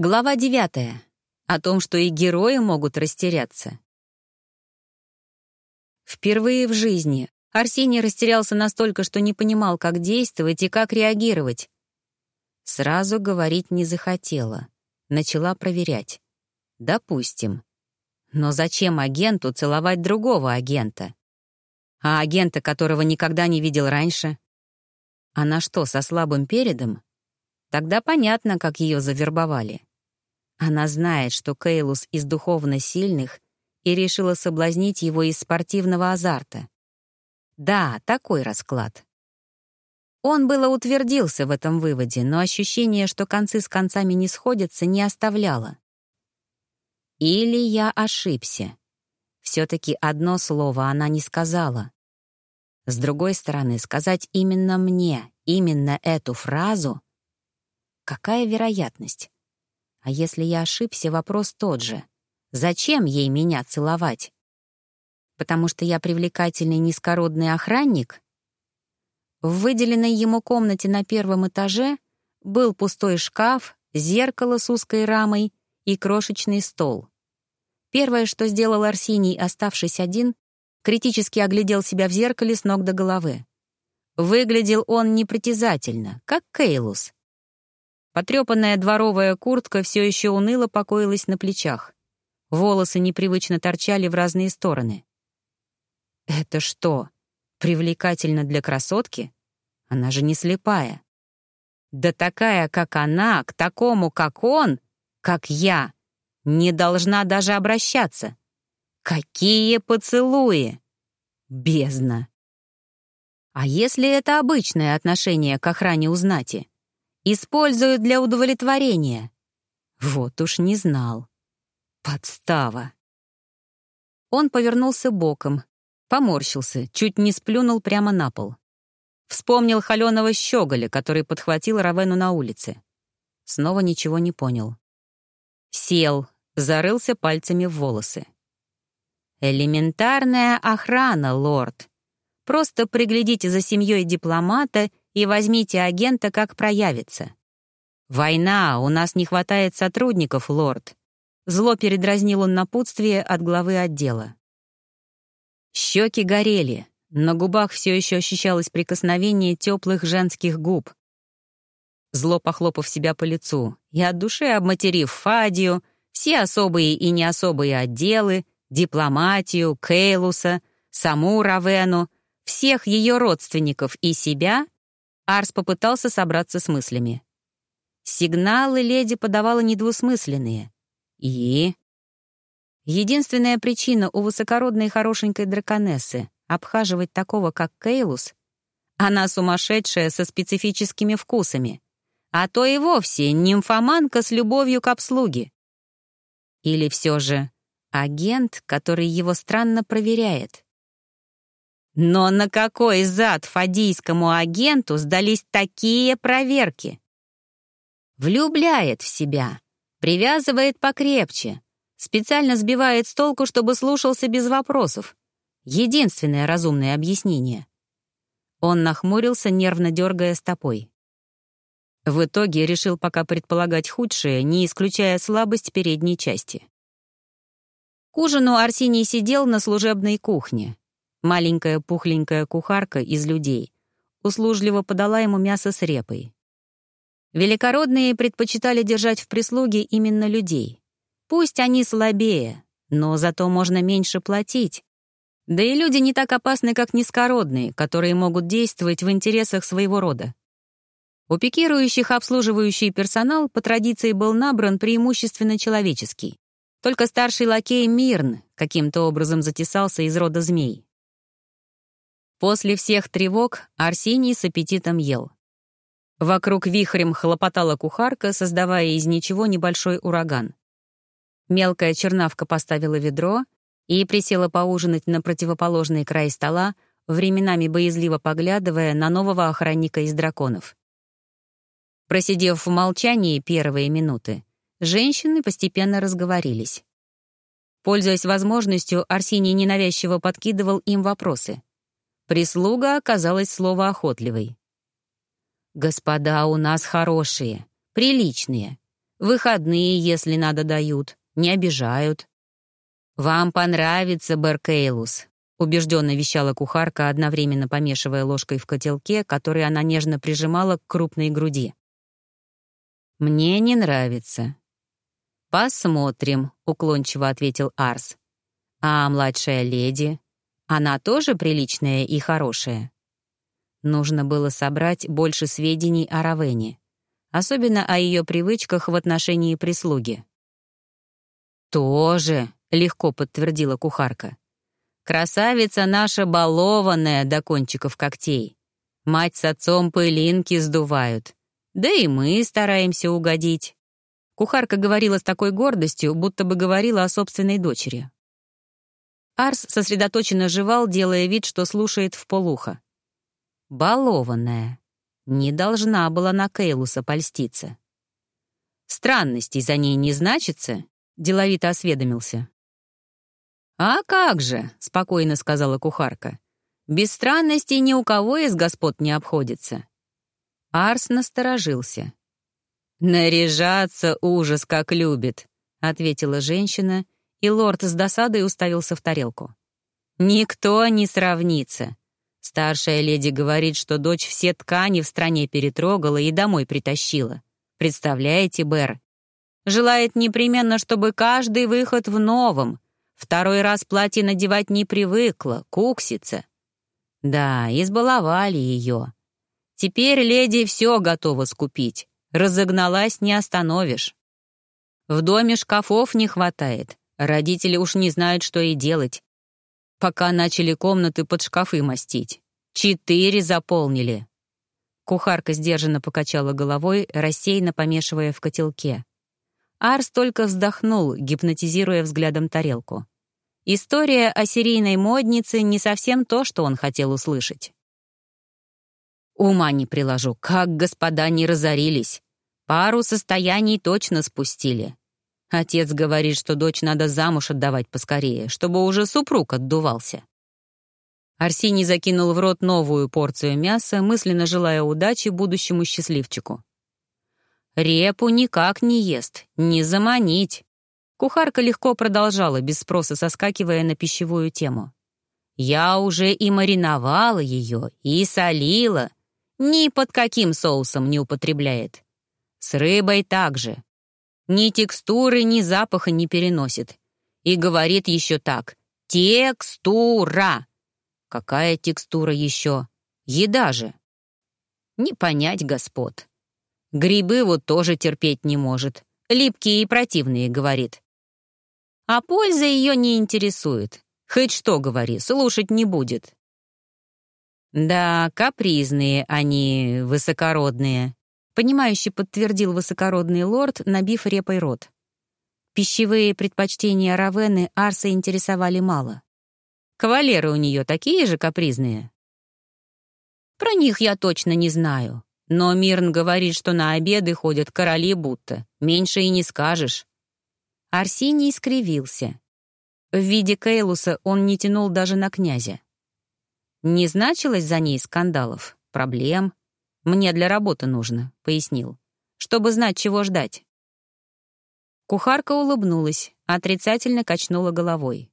Глава девятая. О том, что и герои могут растеряться. Впервые в жизни Арсений растерялся настолько, что не понимал, как действовать и как реагировать. Сразу говорить не захотела. Начала проверять. Допустим. Но зачем агенту целовать другого агента? А агента, которого никогда не видел раньше? Она что, со слабым передом? Тогда понятно, как ее завербовали. Она знает, что Кейлус из духовно сильных и решила соблазнить его из спортивного азарта. Да, такой расклад. Он было утвердился в этом выводе, но ощущение, что концы с концами не сходятся, не оставляло. Или я ошибся. Все-таки одно слово она не сказала. С другой стороны, сказать именно мне, именно эту фразу — какая вероятность? А если я ошибся, вопрос тот же. Зачем ей меня целовать? Потому что я привлекательный низкородный охранник? В выделенной ему комнате на первом этаже был пустой шкаф, зеркало с узкой рамой и крошечный стол. Первое, что сделал Арсений, оставшись один, критически оглядел себя в зеркале с ног до головы. Выглядел он непритязательно, как Кейлус, Потрепанная дворовая куртка все еще уныло покоилась на плечах. Волосы непривычно торчали в разные стороны. «Это что, привлекательно для красотки? Она же не слепая. Да такая, как она, к такому, как он, как я, не должна даже обращаться. Какие поцелуи! Бездна! А если это обычное отношение к охране у знати? Используют для удовлетворения. Вот уж не знал. Подстава. Он повернулся боком, поморщился, чуть не сплюнул прямо на пол. Вспомнил холеного щеголя, который подхватил Равену на улице. Снова ничего не понял. Сел, зарылся пальцами в волосы. «Элементарная охрана, лорд. Просто приглядите за семьей дипломата и возьмите агента, как проявится. «Война, у нас не хватает сотрудников, лорд». Зло передразнил он напутствие от главы отдела. Щеки горели, на губах все еще ощущалось прикосновение теплых женских губ. Зло похлопав себя по лицу и от души обматерив Фадию, все особые и не особые отделы, дипломатию, Кейлуса, саму Равену, всех ее родственников и себя — Арс попытался собраться с мыслями. Сигналы леди подавала недвусмысленные. И... Единственная причина у высокородной хорошенькой драконессы обхаживать такого, как Кейлус, она сумасшедшая со специфическими вкусами, а то и вовсе нимфоманка с любовью к обслуге. Или все же агент, который его странно проверяет. Но на какой зад фадийскому агенту сдались такие проверки? Влюбляет в себя, привязывает покрепче, специально сбивает с толку, чтобы слушался без вопросов. Единственное разумное объяснение. Он нахмурился, нервно дергая стопой. В итоге решил пока предполагать худшее, не исключая слабость передней части. К ужину Арсений сидел на служебной кухне. Маленькая пухленькая кухарка из людей услужливо подала ему мясо с репой. Великородные предпочитали держать в прислуге именно людей. Пусть они слабее, но зато можно меньше платить. Да и люди не так опасны, как низкородные, которые могут действовать в интересах своего рода. У пикирующих обслуживающий персонал по традиции был набран преимущественно человеческий. Только старший лакей Мирн каким-то образом затесался из рода змей. После всех тревог Арсений с аппетитом ел. Вокруг вихрем хлопотала кухарка, создавая из ничего небольшой ураган. Мелкая чернавка поставила ведро и присела поужинать на противоположный край стола, временами боязливо поглядывая на нового охранника из драконов. Просидев в молчании первые минуты, женщины постепенно разговорились. Пользуясь возможностью, Арсений ненавязчиво подкидывал им вопросы. Прислуга оказалась словоохотливой. «Господа у нас хорошие, приличные. Выходные, если надо, дают. Не обижают. «Вам понравится, Беркейлус», — убежденно вещала кухарка, одновременно помешивая ложкой в котелке, который она нежно прижимала к крупной груди. «Мне не нравится». «Посмотрим», — уклончиво ответил Арс. «А младшая леди? Она тоже приличная и хорошая?» Нужно было собрать больше сведений о Равене, особенно о ее привычках в отношении прислуги. «Тоже», — легко подтвердила кухарка. «Красавица наша балованная до кончиков когтей. Мать с отцом пылинки сдувают. Да и мы стараемся угодить». Кухарка говорила с такой гордостью, будто бы говорила о собственной дочери. Арс сосредоточенно жевал, делая вид, что слушает в полухо. Балованная. Не должна была на Кейлуса польститься. Странностей за ней не значится, деловито осведомился. «А как же», — спокойно сказала кухарка. «Без странностей ни у кого из господ не обходится». Арс насторожился. «Наряжаться ужас как любит», — ответила женщина, и лорд с досадой уставился в тарелку. «Никто не сравнится. Старшая леди говорит, что дочь все ткани в стране перетрогала и домой притащила. Представляете, Бэр? Желает непременно, чтобы каждый выход в новом. Второй раз платье надевать не привыкла, куксится. Да, избаловали ее. Теперь леди все готова скупить. Разогналась не остановишь. В доме шкафов не хватает. Родители уж не знают, что и делать. Пока начали комнаты под шкафы мастить. Четыре заполнили. Кухарка сдержанно покачала головой, рассеянно помешивая в котелке. Арс только вздохнул, гипнотизируя взглядом тарелку. История о серийной моднице не совсем то, что он хотел услышать. Ума не приложу, как господа не разорились. Пару состояний точно спустили. Отец говорит, что дочь надо замуж отдавать поскорее, чтобы уже супруг отдувался. Арсений закинул в рот новую порцию мяса, мысленно желая удачи будущему счастливчику. Репу никак не ест, не заманить. Кухарка легко продолжала, без спроса соскакивая на пищевую тему. Я уже и мариновала ее, и солила. Ни под каким соусом не употребляет. С рыбой также. Ни текстуры, ни запаха не переносит. И говорит еще так. Текстура. Какая текстура еще? Еда же. Не понять, господ. Грибы вот тоже терпеть не может. Липкие и противные, говорит. А польза ее не интересует. Хоть что говори, слушать не будет. Да, капризные они, высокородные. Понимающе подтвердил высокородный лорд, набив репой рот. Пищевые предпочтения Равены Арса интересовали мало. Кавалеры у нее такие же капризные? Про них я точно не знаю. Но Мирн говорит, что на обеды ходят короли будто. Меньше и не скажешь. Арсений скривился. В виде Кейлуса он не тянул даже на князя. Не значилось за ней скандалов, проблем. Мне для работы нужно, пояснил, чтобы знать, чего ждать. Кухарка улыбнулась, отрицательно качнула головой.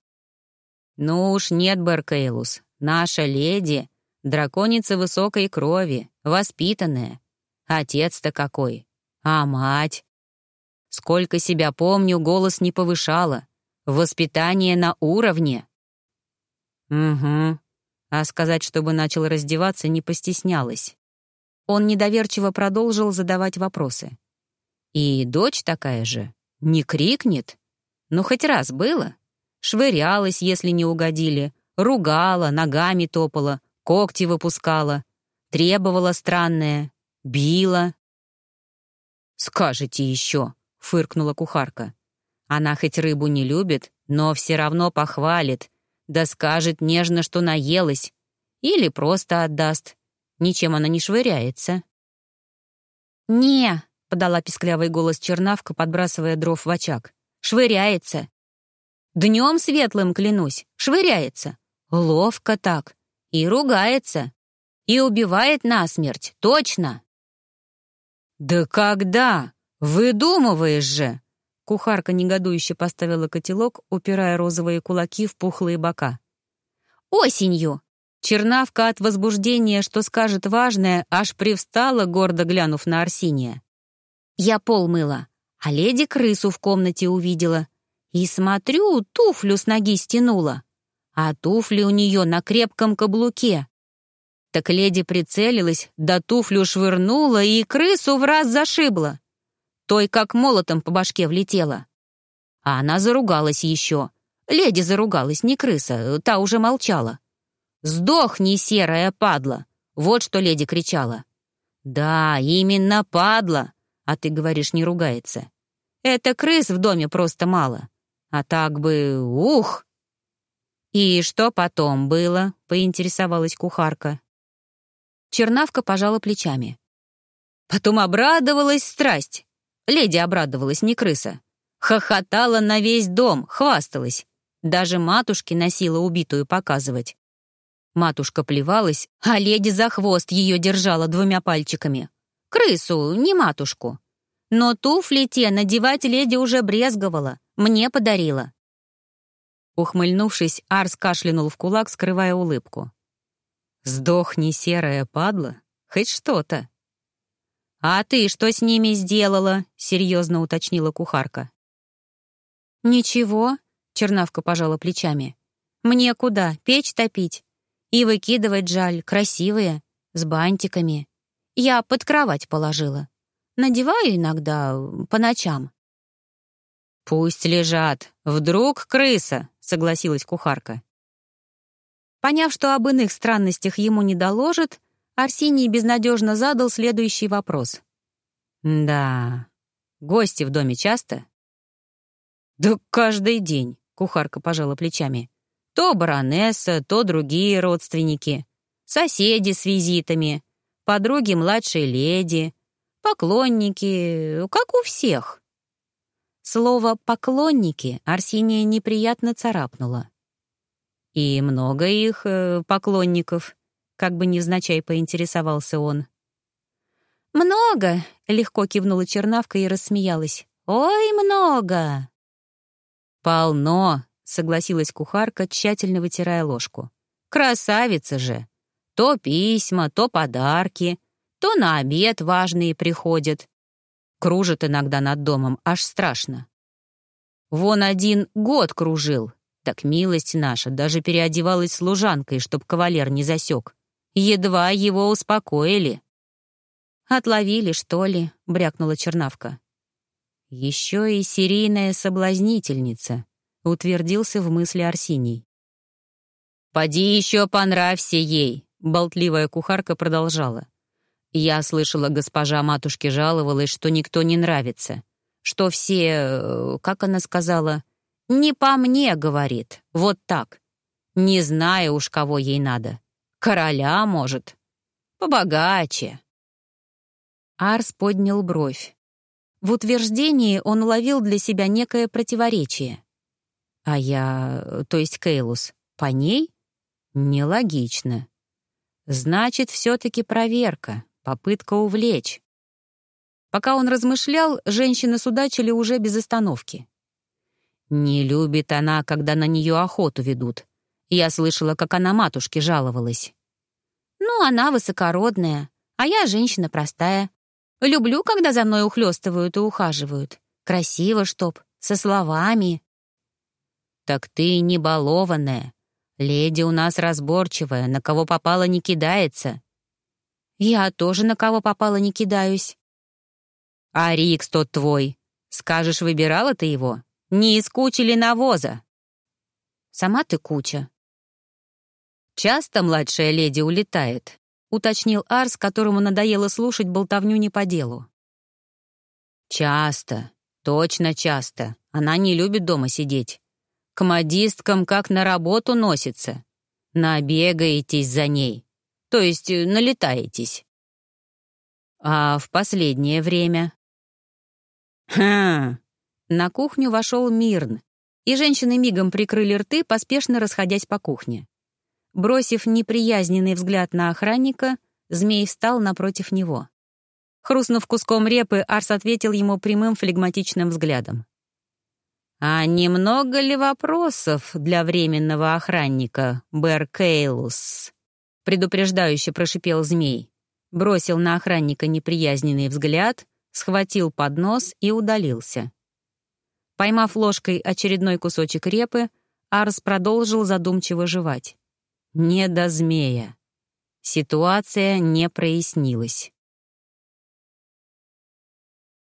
«Ну уж нет, Беркейлус, наша леди Драконица высокой крови, воспитанная. Отец-то какой. А мать? Сколько себя помню, голос не повышала. Воспитание на уровне. Угу. А сказать, чтобы начал раздеваться, не постеснялась. Он недоверчиво продолжил задавать вопросы. И дочь такая же. Не крикнет? Ну, хоть раз было? Швырялась, если не угодили, ругала, ногами топала, когти выпускала, требовала странное, била. «Скажете еще», — фыркнула кухарка. «Она хоть рыбу не любит, но все равно похвалит, да скажет нежно, что наелась, или просто отдаст. Ничем она не швыряется». «Не», — подала писклявый голос чернавка, подбрасывая дров в очаг. «Швыряется. Днем светлым клянусь, швыряется. Ловко так. И ругается. И убивает насмерть, точно. «Да когда?» — «Выдумываешь же!» Кухарка негодующе поставила котелок, упирая розовые кулаки в пухлые бока. «Осенью!» Чернавка от возбуждения, что скажет важное, аж привстала, гордо глянув на Арсиния. Я пол мыла, а леди крысу в комнате увидела. И смотрю, туфлю с ноги стянула. А туфли у нее на крепком каблуке. Так леди прицелилась, да туфлю швырнула и крысу в раз зашибла. Той как молотом по башке влетела. А она заругалась еще. Леди заругалась, не крыса, та уже молчала. «Сдохни, серая падла!» Вот что леди кричала. «Да, именно падла!» А ты говоришь, не ругается. Это крыс в доме просто мало. А так бы... Ух!» «И что потом было?» — поинтересовалась кухарка. Чернавка пожала плечами. Потом обрадовалась страсть. Леди обрадовалась, не крыса. Хохотала на весь дом, хвасталась. Даже матушке носила убитую показывать. Матушка плевалась, а леди за хвост ее держала двумя пальчиками. Крысу, не матушку. Но туфли те надевать леди уже брезговала, мне подарила. Ухмыльнувшись, Арс кашлянул в кулак, скрывая улыбку. «Сдохни, серая падла, хоть что-то». «А ты что с ними сделала?» — серьезно уточнила кухарка. «Ничего», — Чернавка пожала плечами. «Мне куда, печь топить? И выкидывать жаль, красивые, с бантиками. Я под кровать положила. Надеваю иногда по ночам». «Пусть лежат. Вдруг крыса», — согласилась кухарка. Поняв, что об иных странностях ему не доложат, Арсений безнадежно задал следующий вопрос. «Да, гости в доме часто?» «Да каждый день», — кухарка пожала плечами. То баронесса, то другие родственники. Соседи с визитами, подруги младшей леди, поклонники, как у всех. Слово «поклонники» Арсения неприятно царапнуло. «И много их э, поклонников», — как бы невзначай поинтересовался он. «Много», — легко кивнула Чернавка и рассмеялась. «Ой, много!» «Полно», — согласилась кухарка, тщательно вытирая ложку. «Красавица же! То письма, то подарки, то на обед важные приходят. Кружит иногда над домом, аж страшно. Вон один год кружил, так милость наша даже переодевалась служанкой, чтоб кавалер не засек. Едва его успокоили». «Отловили, что ли?» — брякнула Чернавка. «Еще и серийная соблазнительница», утвердился в мысли Арсений. «Поди еще понравься ей», — болтливая кухарка продолжала. «Я слышала, госпожа матушки жаловалась, что никто не нравится, что все, э, как она сказала, «не по мне», — говорит, вот так. Не знаю уж, кого ей надо. Короля, может. Побогаче. Арс поднял бровь. В утверждении он уловил для себя некое противоречие. А я, то есть Кейлус, по ней? Нелогично. Значит, все-таки проверка, попытка увлечь. Пока он размышлял, женщины судачили уже без остановки. Не любит она, когда на нее охоту ведут. Я слышала, как она матушке жаловалась. Ну, она высокородная, а я женщина простая. Люблю, когда за мной ухлёстывают и ухаживают. Красиво, чтоб, со словами. «Так ты не балованная. Леди у нас разборчивая, на кого попало не кидается». «Я тоже на кого попало не кидаюсь». «А Рикс тот твой. Скажешь, выбирала ты его? Не из кучи ли навоза?» «Сама ты куча». «Часто младшая леди улетает», — уточнил Арс, которому надоело слушать болтовню не по делу. «Часто, точно часто. Она не любит дома сидеть. К модисткам как на работу носится. Набегаетесь за ней. То есть э, налетаетесь. А в последнее время... Хм. На кухню вошел Мирн, и женщины мигом прикрыли рты, поспешно расходясь по кухне. Бросив неприязненный взгляд на охранника, змей встал напротив него. Хрустнув куском репы, Арс ответил ему прямым флегматичным взглядом. «А немного ли вопросов для временного охранника, Бэр Кейлус?» предупреждающе прошипел змей. Бросил на охранника неприязненный взгляд, схватил поднос и удалился. Поймав ложкой очередной кусочек репы, Арс продолжил задумчиво жевать. Не до змея. Ситуация не прояснилась.